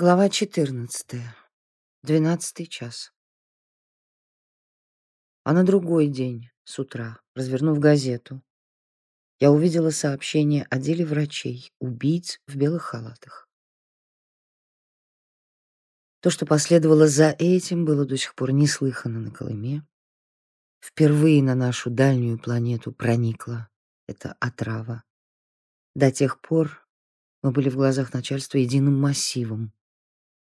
Глава 14. Двенадцатый час. А на другой день, с утра, развернув газету, я увидела сообщение о деле врачей, убийц в белых халатах. То, что последовало за этим, было до сих пор неслыхано на Колыме. Впервые на нашу дальнюю планету проникла эта отрава. До тех пор мы были в глазах начальства единым массивом,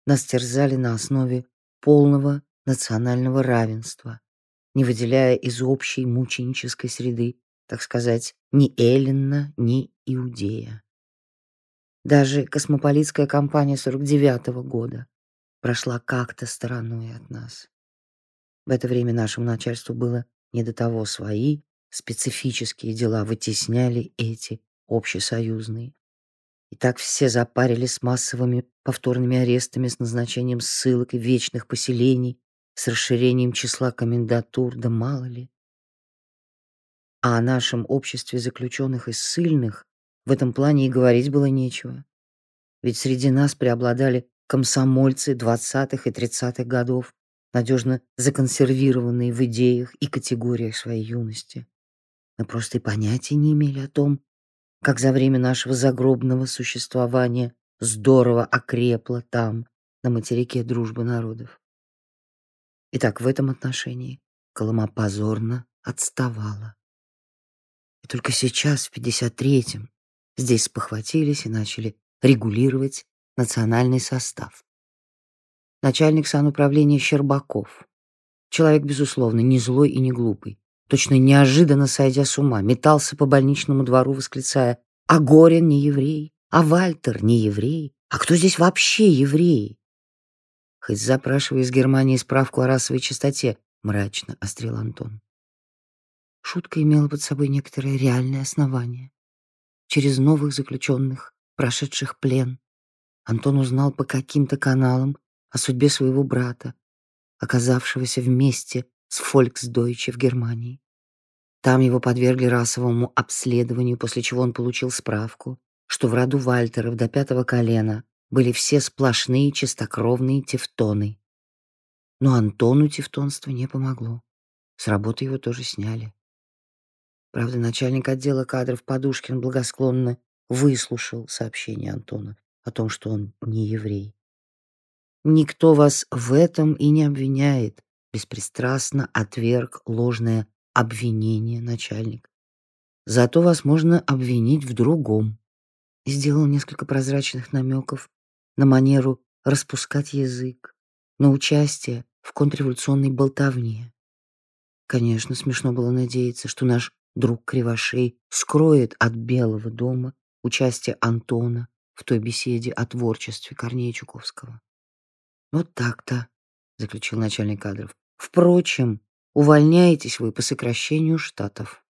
нас терзали на основе полного национального равенства, не выделяя из общей мученической среды, так сказать, ни Эллина, ни Иудея. Даже космополитская кампания 49-го года прошла как-то стороной от нас. В это время нашему начальству было не до того свои специфические дела вытесняли эти общесоюзные. И так все запарились с массовыми повторными арестами, с назначением ссылок и вечных поселений, с расширением числа комендатур, да мало ли. А о нашем обществе заключенных и ссыльных в этом плане и говорить было нечего. Ведь среди нас преобладали комсомольцы 20-х и 30-х годов, надежно законсервированные в идеях и категориях своей юности. Мы просто и понятия не имели о том, как за время нашего загробного существования здорово окрепла там, на материке дружбы народов. Итак, в этом отношении Колыма позорно отставала. И только сейчас, в 53-м, здесь спохватились и начали регулировать национальный состав. Начальник сануправления Щербаков. Человек, безусловно, не злой и не глупый точно неожиданно сойдя с ума, метался по больничному двору, восклицая «А Горин не еврей, а Вальтер не еврей, а кто здесь вообще евреи?» Хоть запрашивая из Германии справку о расовой чистоте, мрачно острил Антон. Шутка имела под собой некоторое реальное основание. Через новых заключенных, прошедших плен, Антон узнал по каким-то каналам о судьбе своего брата, оказавшегося вместе с Фольксдойче в Германии. Там его подвергли расовому обследованию, после чего он получил справку, что в роду Вальтеров до пятого колена были все сплошные чистокровные тевтоны. Но Антону тевтонство не помогло. С работы его тоже сняли. Правда, начальник отдела кадров Подушкин благосклонно выслушал сообщение Антона о том, что он не еврей. Никто вас в этом и не обвиняет, беспристрастно отверг ложное обвинение начальник. Зато вас можно обвинить в другом. Сделал несколько прозрачных намеков на манеру распускать язык, на участие в контрреволюционной болтовне. Конечно, смешно было надеяться, что наш друг Кривошей скроет от Белого дома участие Антона в той беседе о творчестве Корнея Чуковского. Вот так-то, заключил начальник кадров. Впрочем, увольняетесь вы по сокращению штатов.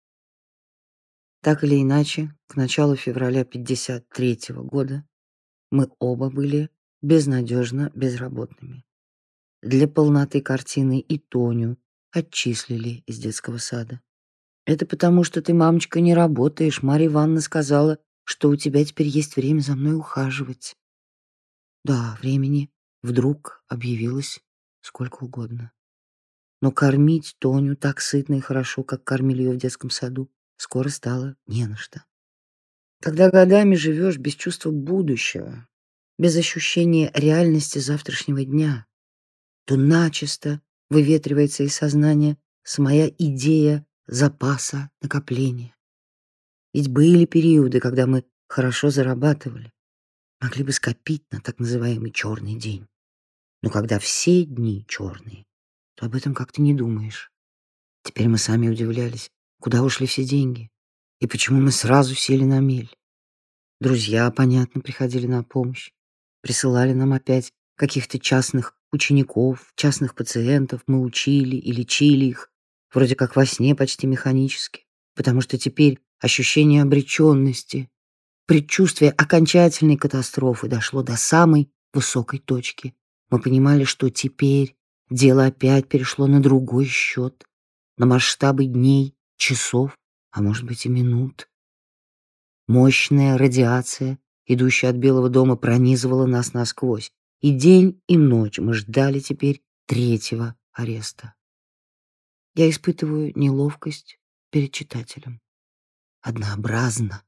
Так или иначе, к началу февраля 53 -го года мы оба были безнадежно безработными. Для полноты картины и Тоню отчислили из детского сада. Это потому, что ты, мамочка, не работаешь. Марья Ивановна сказала, что у тебя теперь есть время за мной ухаживать. Да, времени вдруг объявилось сколько угодно. Но кормить Тоню так сытно и хорошо, как кормили ее в детском саду, скоро стало не на что. Когда годами живешь без чувства будущего, без ощущения реальности завтрашнего дня, то начисто выветривается из сознания самая идея запаса накопления. Ведь были периоды, когда мы хорошо зарабатывали, могли бы скопить на так называемый черный день. Но когда все дни черные, то об этом как-то не думаешь. Теперь мы сами удивлялись, куда ушли все деньги и почему мы сразу сели на мель. Друзья, понятно, приходили на помощь, присылали нам опять каких-то частных учеников, частных пациентов, мы учили и лечили их, вроде как во сне почти механически, потому что теперь ощущение обреченности, предчувствие окончательной катастрофы дошло до самой высокой точки. Мы понимали, что теперь Дело опять перешло на другой счет, на масштабы дней, часов, а может быть и минут. Мощная радиация, идущая от Белого дома, пронизывала нас насквозь. и день, и ночь мы ждали теперь третьего ареста. Я испытываю неловкость перед читателем. Однообразно.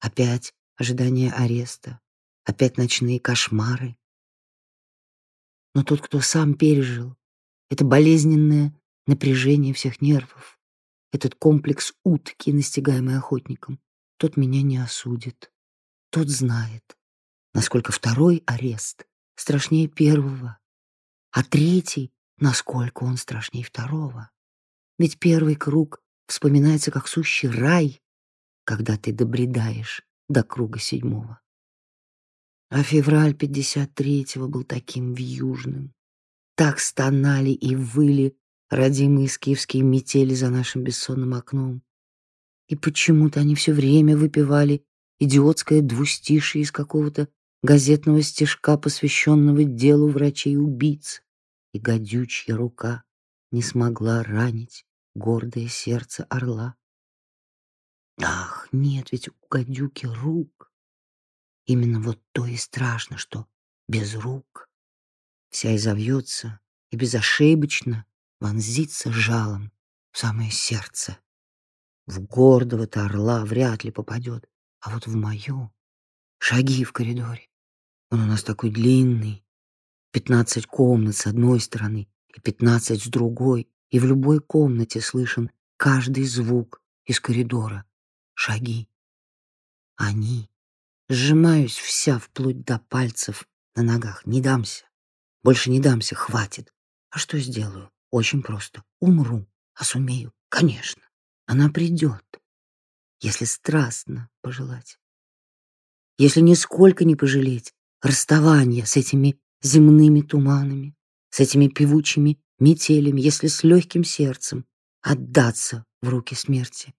Опять ожидание ареста, опять ночные кошмары. Но тот, кто сам пережил это болезненное напряжение всех нервов, этот комплекс утки, настигаемый охотником, тот меня не осудит. Тот знает, насколько второй арест страшнее первого, а третий, насколько он страшнее второго. Ведь первый круг вспоминается как сущий рай, когда ты добредаешь до круга седьмого. А февраль пятьдесят третьего был таким вьюжным. Так стонали и выли родимые скифские метели за нашим бессонным окном. И почему-то они все время выпивали идиотское двустишие из какого-то газетного стишка, посвященного делу врачей-убийц, и гадючья рука не смогла ранить гордое сердце орла. Ах, нет, ведь у гадюки рук. Именно вот то и страшно, что без рук вся изовьется и безошибочно вонзится жалом в самое сердце. В гордого-то орла вряд ли попадет, а вот в мою шаги в коридоре. Он у нас такой длинный, пятнадцать комнат с одной стороны и пятнадцать с другой, и в любой комнате слышен каждый звук из коридора. Шаги. Они. Сжимаюсь вся вплоть до пальцев на ногах. Не дамся. Больше не дамся, хватит. А что сделаю? Очень просто. Умру. А сумею? Конечно. Она придет. Если страстно пожелать. Если нисколько не пожалеть расставания с этими земными туманами, с этими певучими метелями, если с легким сердцем отдаться в руки смерти.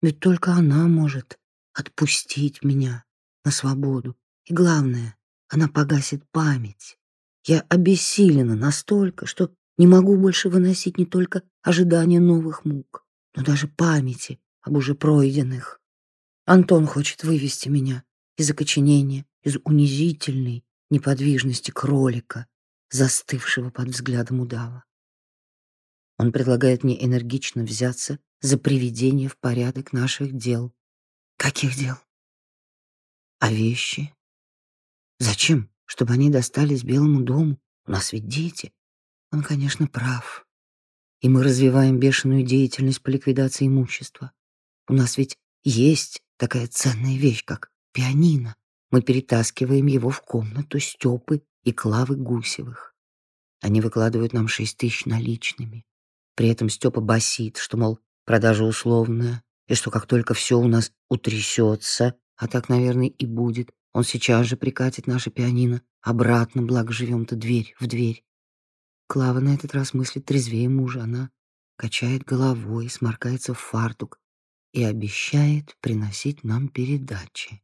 Ведь только она может отпустить меня на свободу. И главное, она погасит память. Я обессилена настолько, что не могу больше выносить не только ожидания новых мук, но даже памяти об уже пройденных. Антон хочет вывести меня из окоченения, из унизительной неподвижности кролика, застывшего под взглядом удава. Он предлагает мне энергично взяться за приведение в порядок наших дел. Каких дел? А вещи? Зачем? Чтобы они достались Белому дому? У нас ведь дети. Он, конечно, прав. И мы развиваем бешеную деятельность по ликвидации имущества. У нас ведь есть такая ценная вещь, как пианино. Мы перетаскиваем его в комнату Степы и Клавы Гусевых. Они выкладывают нам шесть тысяч наличными. При этом Степа басит, что, мол, продажа условная, и что как только все у нас утрясется, а так, наверное, и будет, он сейчас же прикатит наше пианино обратно, благо живем-то дверь в дверь. Клава на этот раз мыслит трезвее мужа. Она качает головой, сморкается в фартук и обещает приносить нам передачи.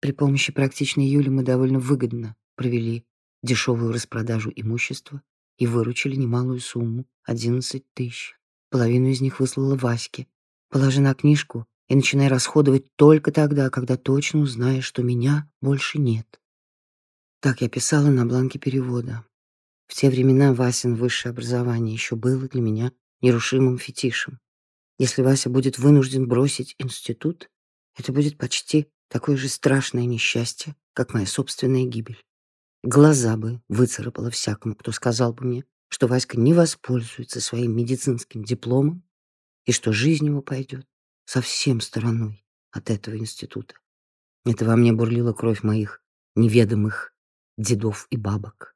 При помощи практичной Юли мы довольно выгодно провели дешевую распродажу имущества и выручили немалую сумму — 11 тысяч. Половину из них выслала Ваське. Положи на книжку и начинай расходовать только тогда, когда точно узнаешь, что меня больше нет. Так я писала на бланке перевода. В те времена Васин высшее образование еще было для меня нерушимым фетишем. Если Вася будет вынужден бросить институт, это будет почти такое же страшное несчастье, как моя собственная гибель. Глаза бы выцарапала всякому, кто сказал бы мне, что Васька не воспользуется своим медицинским дипломом и что жизнь его пойдет совсем стороной от этого института. Это во мне бурлила кровь моих неведомых дедов и бабок.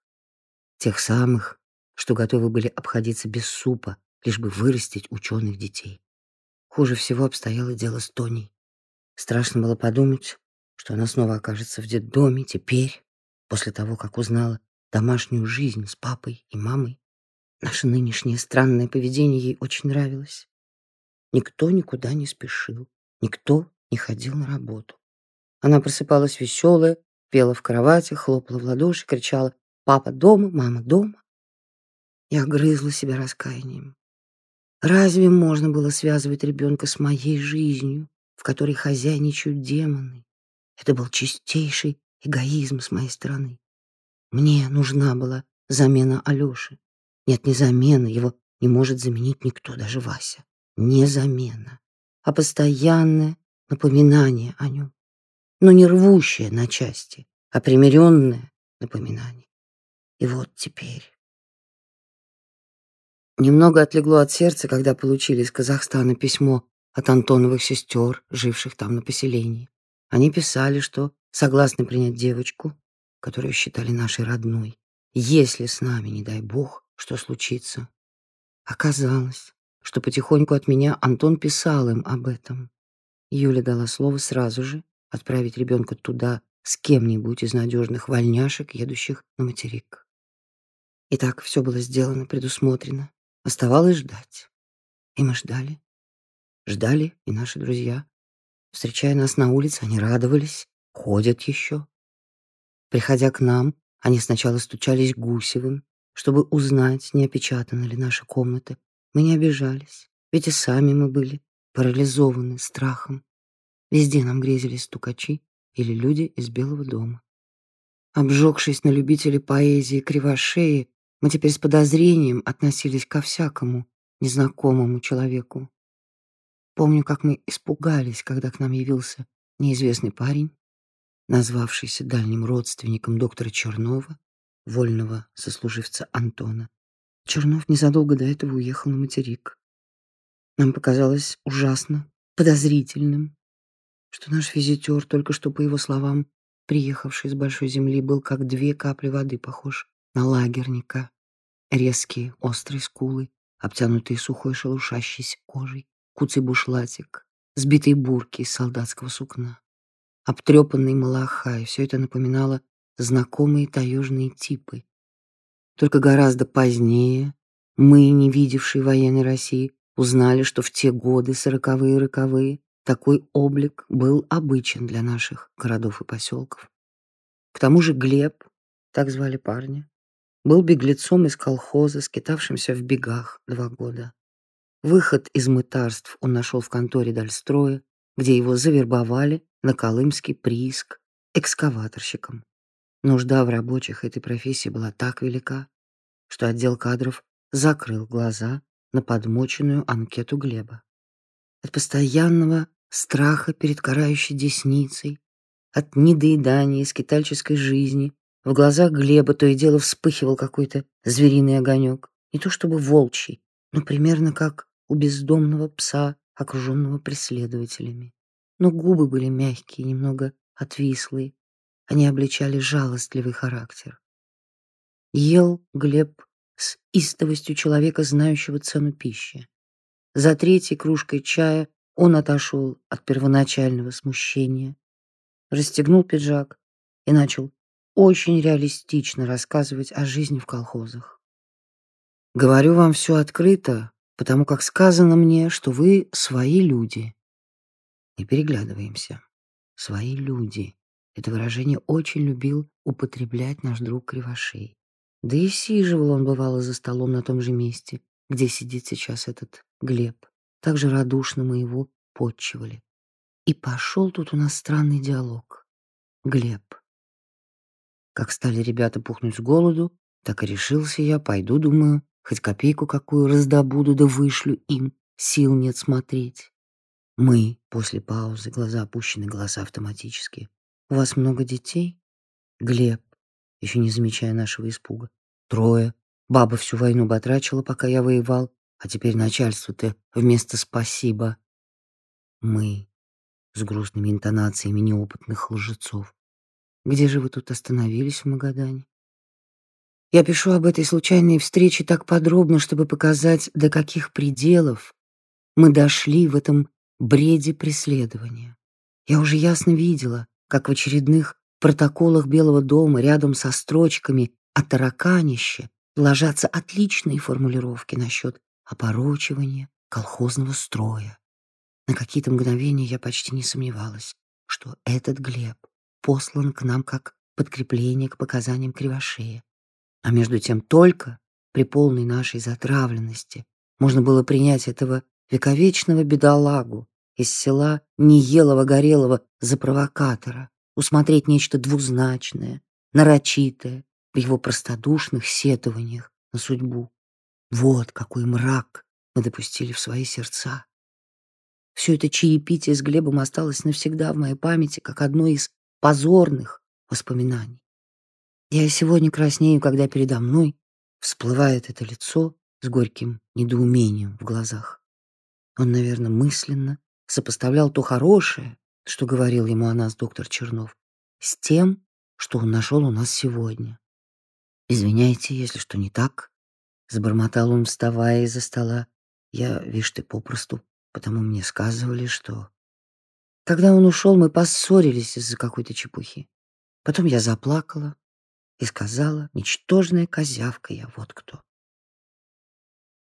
Тех самых, что готовы были обходиться без супа, лишь бы вырастить ученых детей. Хуже всего обстояло дело с Тоней. Страшно было подумать, что она снова окажется в детдоме теперь, после того, как узнала домашнюю жизнь с папой и мамой. Наше нынешнее странное поведение ей очень нравилось. Никто никуда не спешил, никто не ходил на работу. Она просыпалась веселая, пела в кровати, хлопала в ладоши, кричала Папа дома, мама дома. Я грызла себя раскаянием. Разве можно было связывать ребенка с моей жизнью, в которой хозяйничают демоны? Это был чистейший эгоизм с моей стороны. Мне нужна была замена Алёши. Нет, не замена, его не может заменить никто, даже Вася. Не замена, а постоянное напоминание о нем. Но не рвущее на части, а примиренное напоминание. И вот теперь... Немного отлегло от сердца, когда получили из Казахстана письмо от Антоновых сестер, живших там на поселении. Они писали, что согласны принять девочку, которую считали нашей родной, если с нами, не дай бог, что случится. Оказалось, что потихоньку от меня Антон писал им об этом. Юля дала слово сразу же отправить ребенка туда с кем-нибудь из надежных вольняшек, едущих на материк. И так все было сделано, предусмотрено. Оставалось ждать. И мы ждали. Ждали и наши друзья. Встречая нас на улице, они радовались, ходят еще. Приходя к нам, они сначала стучались Гусевым, чтобы узнать, не опечатаны ли наши комнаты. Мы не обижались, ведь и сами мы были парализованы страхом. Везде нам грезились стукачи или люди из Белого дома. Обжегшись на любителей поэзии кривошеи, мы теперь с подозрением относились ко всякому незнакомому человеку. Помню, как мы испугались, когда к нам явился неизвестный парень, назвавшийся дальним родственником доктора Чернова, вольного сослуживца Антона. Чернов незадолго до этого уехал на материк. Нам показалось ужасно подозрительным, что наш визитер, только что, по его словам, приехавший с большой земли, был как две капли воды похож на лагерника. Резкие, острые скулы, обтянутые сухой шелушащейся кожей, куцый бушлатик, сбитые бурки из солдатского сукна, обтрепанный малахай. Все это напоминало знакомые таежные типы. Только гораздо позднее мы, не видевшие военной России, узнали, что в те годы, сороковые и роковые, такой облик был обычен для наших городов и поселков. К тому же Глеб, так звали парня, был беглецом из колхоза, скитавшимся в бегах два года. Выход из мытарств он нашел в конторе Дальстроя, где его завербовали на колымский прииск экскаваторщиком. Нужда в рабочих этой профессии была так велика, что отдел кадров закрыл глаза на подмоченную анкету Глеба. От постоянного страха перед карающей десницей, от недоедания скитальческой жизни в глазах Глеба то и дело вспыхивал какой-то звериный огонек, не то чтобы волчий, но примерно как у бездомного пса, окруженного преследователями. Но губы были мягкие, немного отвислые. Они обличали жалостливый характер. Ел Глеб с истовостью человека, знающего цену пищи. За третьей кружкой чая он отошел от первоначального смущения, расстегнул пиджак и начал очень реалистично рассказывать о жизни в колхозах. «Говорю вам все открыто, потому как сказано мне, что вы свои люди. Не переглядываемся. Свои люди. Это выражение очень любил употреблять наш друг Кривошей. Да и сиживал он, бывало, за столом на том же месте, где сидит сейчас этот Глеб. Так же радушно мы его подчивали. И пошел тут у нас странный диалог. Глеб. Как стали ребята пухнуть с голоду, так и решился я, пойду, думаю, Хоть копейку какую раздобуду, да вышлю им. Сил нет смотреть. Мы, после паузы, глаза опущены, голоса автоматически. У вас много детей? Глеб, еще не замечая нашего испуга. Трое. Баба всю войну батрачила, пока я воевал, а теперь начальство-то вместо «спасибо». Мы, с грустными интонациями неопытных лжецов. Где же вы тут остановились в Магадане? Я пишу об этой случайной встрече так подробно, чтобы показать, до каких пределов мы дошли в этом бреде преследования. Я уже ясно видела, как в очередных протоколах Белого дома рядом со строчками о тараканище ложатся отличные формулировки насчет опорочивания колхозного строя. На какие-то мгновения я почти не сомневалась, что этот Глеб послан к нам как подкрепление к показаниям Кривошея, а между тем только при полной нашей затравленности можно было принять этого вековечного бедолагу из села Неелова-Горелого за провокатора, усмотреть нечто двузначное, нарочитое, в его простодушных сетованиях на судьбу. Вот какой мрак мы допустили в свои сердца. Все это чаепитие с Глебом осталось навсегда в моей памяти, как одно из позорных воспоминаний. Я сегодня краснею, когда передо мной всплывает это лицо с горьким недоумением в глазах. Он, наверное, мысленно сопоставлял то хорошее, что говорил ему о нас доктор Чернов, с тем, что он нашел у нас сегодня. «Извиняйте, если что не так», — забормотал он, вставая из-за стола. «Я, вишь ты, попросту, потому мне сказывали, что...» Когда он ушел, мы поссорились из-за какой-то чепухи. Потом я заплакала и сказала, ничтожная козявка я, вот кто.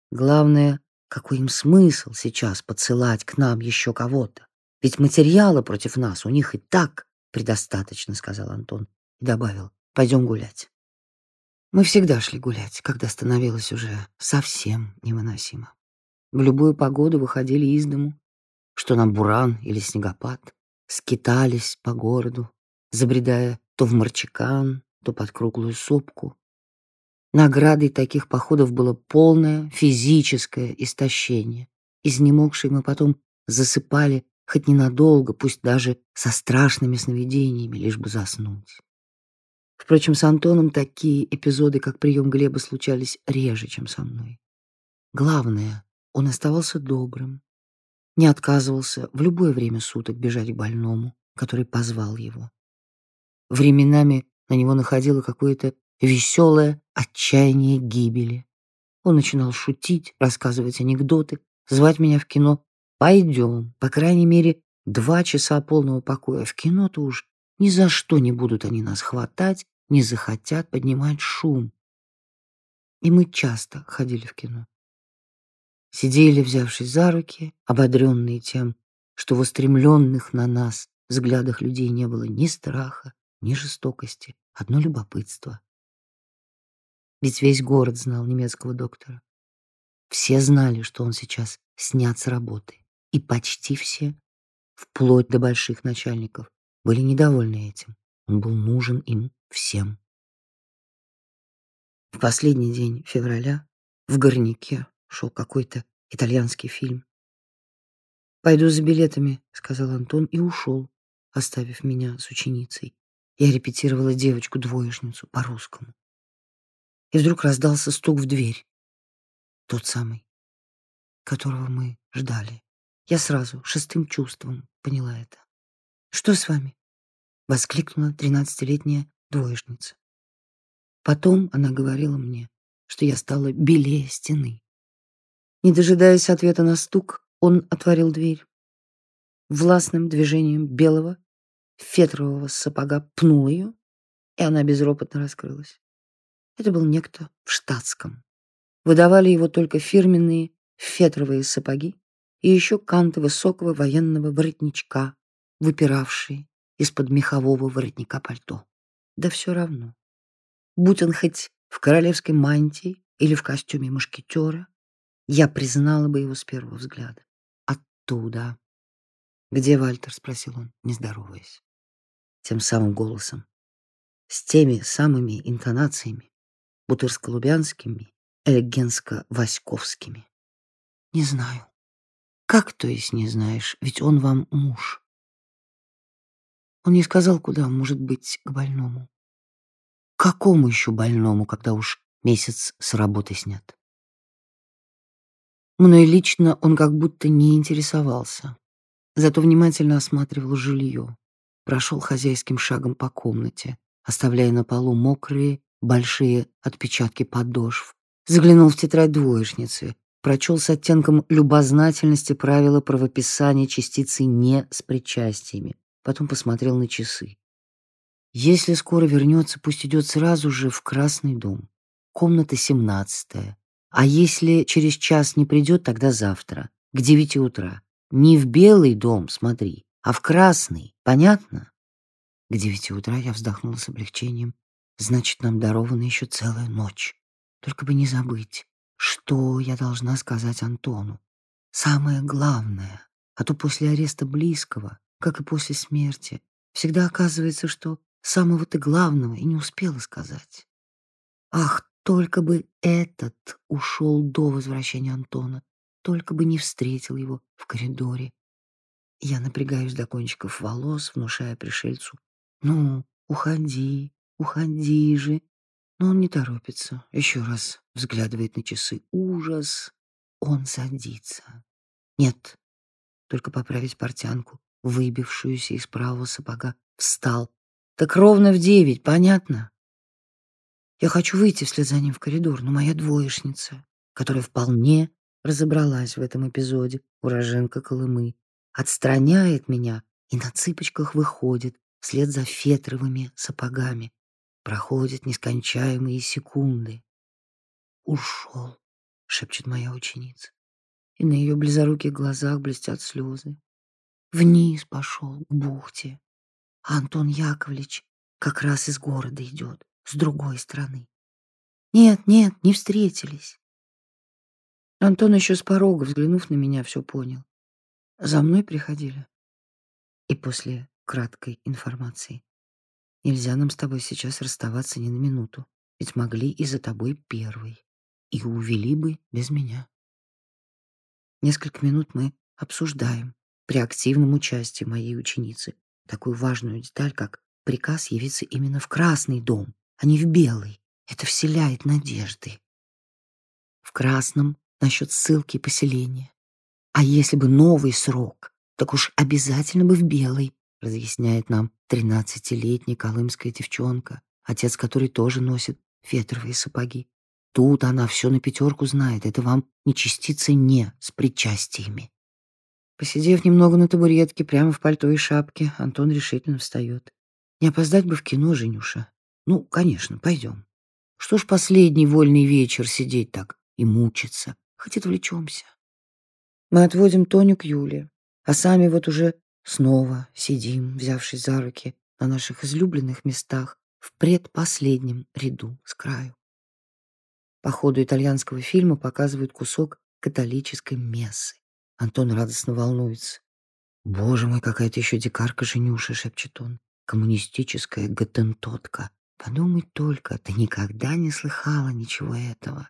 Главное, какой им смысл сейчас подсылать к нам еще кого-то? Ведь материала против нас у них и так предостаточно, сказал Антон и добавил, пойдем гулять. Мы всегда шли гулять, когда становилось уже совсем невыносимо. В любую погоду выходили из дому, что нам буран или снегопад, скитались по городу, забредая то в Марчикан, то под круглую сопку, Наградой таких походов было полное физическое истощение. Изнемогшие мы потом засыпали хоть ненадолго, пусть даже со страшными сновидениями, лишь бы заснуть. Впрочем, с Антоном такие эпизоды, как прием Глеба, случались реже, чем со мной. Главное, он оставался добрым, не отказывался в любое время суток бежать к больному, который позвал его. Временами на него находило какое-то веселое отчаяние гибели. Он начинал шутить, рассказывать анекдоты, звать меня в кино. Пойдем, по крайней мере, два часа полного покоя. В кино-то уж ни за что не будут они нас хватать, не захотят поднимать шум. И мы часто ходили в кино. Сидели, взявшись за руки, ободренные тем, что в устремленных на нас взглядах людей не было ни страха, ни жестокости, одно любопытство. Ведь весь город знал немецкого доктора. Все знали, что он сейчас снят с работы. И почти все, вплоть до больших начальников, были недовольны этим. Он был нужен им всем. В последний день февраля в горняке шел какой-то итальянский фильм. «Пойду за билетами», — сказал Антон и ушел, оставив меня с ученицей. Я репетировала девочку-двоечницу по-русскому и вдруг раздался стук в дверь. Тот самый, которого мы ждали. Я сразу, шестым чувством, поняла это. «Что с вами?» — воскликнула тринадцатилетняя двоечница. Потом она говорила мне, что я стала белее стены. Не дожидаясь ответа на стук, он отворил дверь. Властным движением белого фетрового сапога пнул ее, и она безропотно раскрылась. Это был некто в штатском. Выдавали его только фирменные фетровые сапоги и еще канты высокого военного воротничка, выпиравшие из-под мехового воротника пальто. Да все равно. Будь он хоть в королевской мантии или в костюме мушкетера, я признала бы его с первого взгляда. Оттуда. «Где Вальтер?» — спросил он, не здороваясь. Тем самым голосом, с теми самыми интонациями, бутырско-лубянскими, элегенско-васьковскими. Не знаю. Как, то есть, не знаешь? Ведь он вам муж. Он не сказал, куда, может быть, к больному. К какому еще больному, когда уж месяц с работы снят? Мной лично он как будто не интересовался, зато внимательно осматривал жилье, прошел хозяйским шагом по комнате, оставляя на полу мокрые большие отпечатки подошв. Заглянул в тетрадь двоечницы, прочел с оттенком любознательности правила правописания частицы «не» с причастиями. Потом посмотрел на часы. Если скоро вернется, пусть идет сразу же в Красный дом. Комната семнадцатая. А если через час не придет, тогда завтра, к девяти утра. Не в Белый дом, смотри, а в Красный. Понятно? К девяти утра я вздохнула с облегчением Значит, нам дарована еще целая ночь. Только бы не забыть, что я должна сказать Антону. Самое главное, а то после ареста близкого, как и после смерти, всегда оказывается, что самого-то главного и не успела сказать. Ах, только бы этот ушел до возвращения Антона, только бы не встретил его в коридоре. Я напрягаюсь до кончиков волос, внушая пришельцу. «Ну, уходи, уходи же». Но он не торопится. Еще раз взглядывает на часы. Ужас. Он садится. Нет, только поправить портянку, выбившуюся из правого сапога. Встал. Так ровно в девять, понятно? Я хочу выйти вслед за ним в коридор, но моя двоечница, которая вполне разобралась в этом эпизоде, уроженка Колымы, отстраняет меня и на цыпочках выходит вслед за фетровыми сапогами. Проходят нескончаемые секунды. «Ушел», — шепчет моя ученица, и на ее близоруких глазах блестят слезы. Вниз пошел, к бухте. А Антон Яковлевич как раз из города идет, с другой стороны. Нет, нет, не встретились. Антон еще с порога, взглянув на меня, все понял. За мной приходили. И после краткой информации. Нельзя нам с тобой сейчас расставаться ни на минуту, ведь могли и за тобой первый, и увели бы без меня. Несколько минут мы обсуждаем при активном участии моей ученицы такую важную деталь, как приказ явиться именно в красный дом, а не в белый. Это вселяет надежды. В красном насчет ссылки и поселения. А если бы новый срок, так уж обязательно бы в белый, разъясняет нам тринадцатилетняя колымская девчонка, отец которой тоже носит фетровые сапоги. Тут она все на пятерку знает. Это вам не частица «не» с причастиями. Посидев немного на табуретке, прямо в пальто и шапке, Антон решительно встает. Не опоздать бы в кино, Женюша. Ну, конечно, пойдем. Что ж последний вольный вечер сидеть так и мучиться? Хоть отвлечемся. Мы отводим Тоню к Юле, а сами вот уже снова сидим, взявшись за руки на наших излюбленных местах в предпоследнем ряду с краю. По ходу итальянского фильма показывают кусок католической мессы. Антон радостно волнуется. «Боже мой, какая-то еще дикарка Женюша!» — шепчет он. «Коммунистическая готентотка. Подумай только, ты никогда не слыхала ничего этого.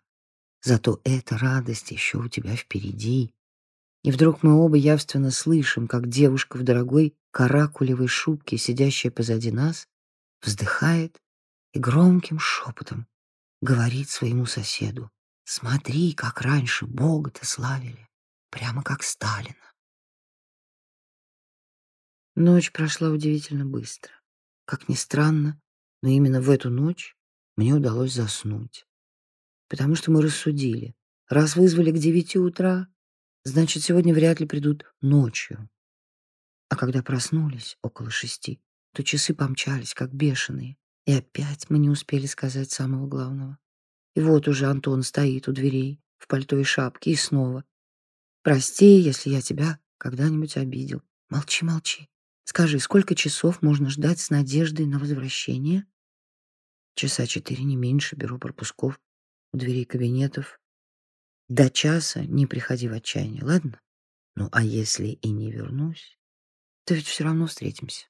Зато эта радость еще у тебя впереди. И вдруг мы оба явственно слышим, как девушка в дорогой каракулевой шубке, сидящая позади нас, вздыхает и громким шепотом говорит своему соседу, «Смотри, как раньше Бога-то славили, прямо как Сталина». Ночь прошла удивительно быстро. Как ни странно, но именно в эту ночь мне удалось заснуть. Потому что мы рассудили, раз вызвали к девяти утра, значит, сегодня вряд ли придут ночью. А когда проснулись около шести, то часы помчались, как бешеные, и опять мы не успели сказать самого главного. И вот уже Антон стоит у дверей в пальто и шапке, и снова. «Прости, если я тебя когда-нибудь обидел. Молчи, молчи. Скажи, сколько часов можно ждать с надеждой на возвращение?» Часа четыре, не меньше, беру пропусков у дверей кабинетов. До часа не приходи в отчаяние, ладно? Ну, а если и не вернусь, то ведь все равно встретимся.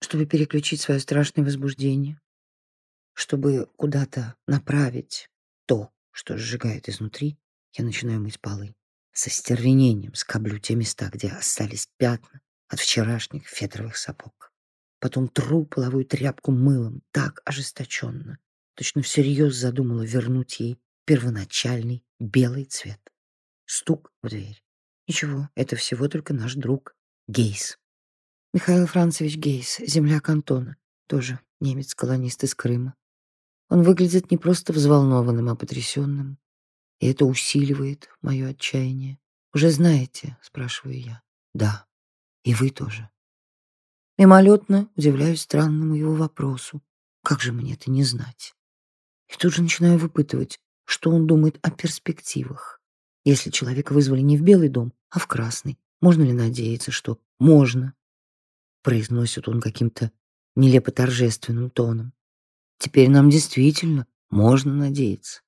Чтобы переключить свое страшное возбуждение, чтобы куда-то направить то, что сжигает изнутри, я начинаю мыть полы. Со стервенением скоблю те места, где остались пятна от вчерашних фетровых сапог. Потом тру половую тряпку мылом так ожесточенно, точно всерьез задумала вернуть ей первоначальный белый цвет. Стук в дверь. Ничего, это всего только наш друг Гейс. Михаил Францевич Гейс, земляк Антона, тоже немец-колонист из Крыма. Он выглядит не просто взволнованным, а потрясенным. И это усиливает мое отчаяние. «Уже знаете?» — спрашиваю я. «Да. И вы тоже». Мимолетно удивляюсь странному его вопросу. Как же мне это не знать? И тут же начинаю выпытывать, что он думает о перспективах. Если человека вызвали не в Белый дом, а в Красный, можно ли надеяться, что можно? Произносит он каким-то нелепо торжественным тоном. Теперь нам действительно можно надеяться.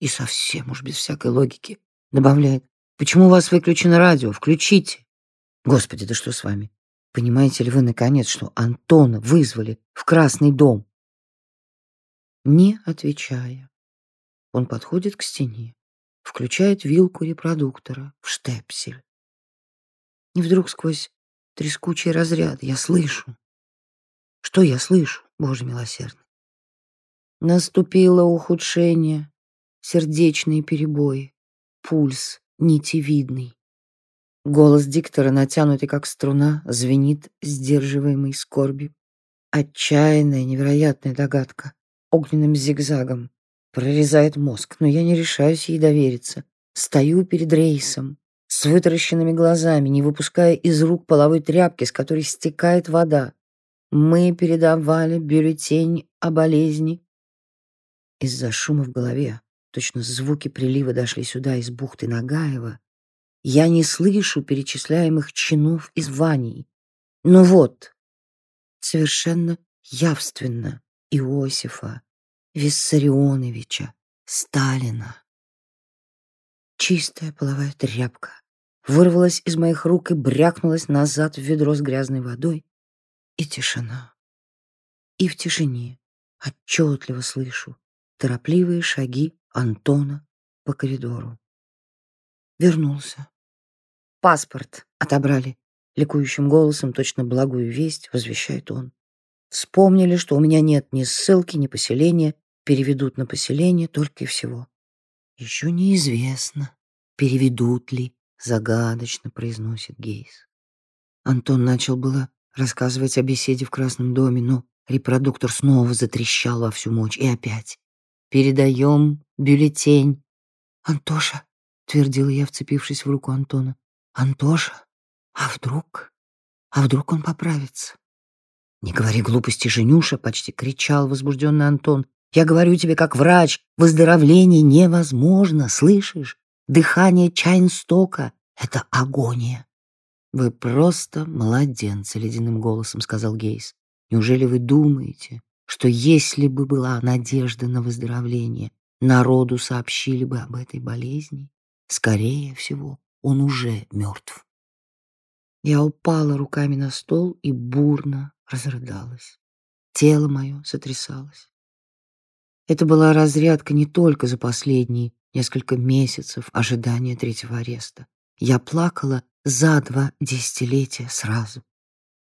И совсем уж без всякой логики добавляет. Почему у вас выключено радио? Включите. Господи, да что с вами? Понимаете ли вы, наконец, что Антона вызвали в Красный дом? не отвечая. Он подходит к стене, включает вилку репродуктора в штепсель. И вдруг сквозь трескучий разряд я слышу. Что я слышу, Боже милосердный? Наступило ухудшение, сердечные перебои, пульс нитевидный. Голос диктора, натянутый как струна, звенит сдерживаемой скорбью. Отчаянная, невероятная догадка огненным зигзагом прорезает мозг, но я не решаюсь ей довериться. Стою перед рейсом, с вытаращенными глазами, не выпуская из рук половой тряпки, с которой стекает вода. Мы передавали бюллетень о болезни. Из-за шума в голове, точно звуки прилива дошли сюда из бухты Нагаева, я не слышу перечисляемых чинов и званий. Но вот, совершенно явственно Иосифа Виссарионовича Сталина. Чистая половая тряпка вырвалась из моих рук и брякнулась назад в ведро с грязной водой. И тишина. И в тишине отчетливо слышу торопливые шаги Антона по коридору. Вернулся. Паспорт отобрали. Ликующим голосом, точно благую весть, возвещает он. Вспомнили, что у меня нет ни ссылки, ни поселения, переведут на поселение только и всего. Еще неизвестно, переведут ли, загадочно произносит Гейс. Антон начал было рассказывать о беседе в Красном доме, но репродуктор снова затрещал во всю мощь. И опять. «Передаем бюллетень». «Антоша», — твердила я, вцепившись в руку Антона. «Антоша, а вдруг? А вдруг он поправится?» «Не говори глупости, Женюша!» — почти кричал возбужденный Антон. «Я говорю тебе как врач, выздоровление невозможно, слышишь? Дыхание Чайнстока — это агония. «Вы просто младенцы», — ледяным голосом сказал Гейс. «Неужели вы думаете, что если бы была надежда на выздоровление, народу сообщили бы об этой болезни? Скорее всего, он уже мертв». Я упала руками на стол и бурно разрыдалась. Тело мое сотрясалось. Это была разрядка не только за последние несколько месяцев ожидания третьего ареста. Я плакала за два десятилетия сразу.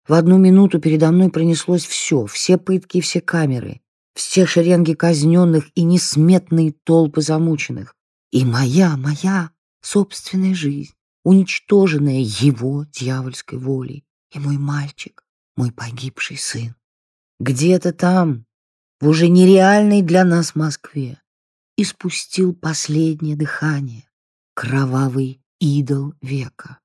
В одну минуту передо мной пронеслось все, все пытки все камеры, все шеренги казненных и несметные толпы замученных. И моя, моя собственная жизнь, уничтоженная его дьявольской волей. И мой мальчик, мой погибший сын. Где-то там, в уже нереальной для нас Москве, испустил последнее дыхание, кровавый идол века.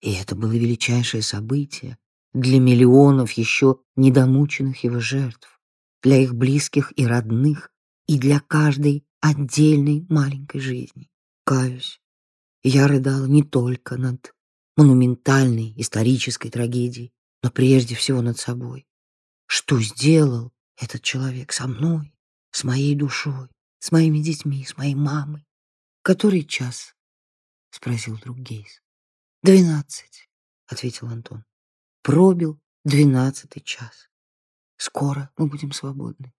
И это было величайшее событие для миллионов еще недомученных его жертв, для их близких и родных, и для каждой отдельной маленькой жизни. Каюсь, я рыдала не только над монументальной исторической трагедией, но прежде всего над собой. Что сделал этот человек со мной, с моей душой, с моими детьми, с моей мамой? Который час? — спросил друг Гейс. «Двенадцать», — ответил Антон. «Пробил двенадцатый час. Скоро мы будем свободны».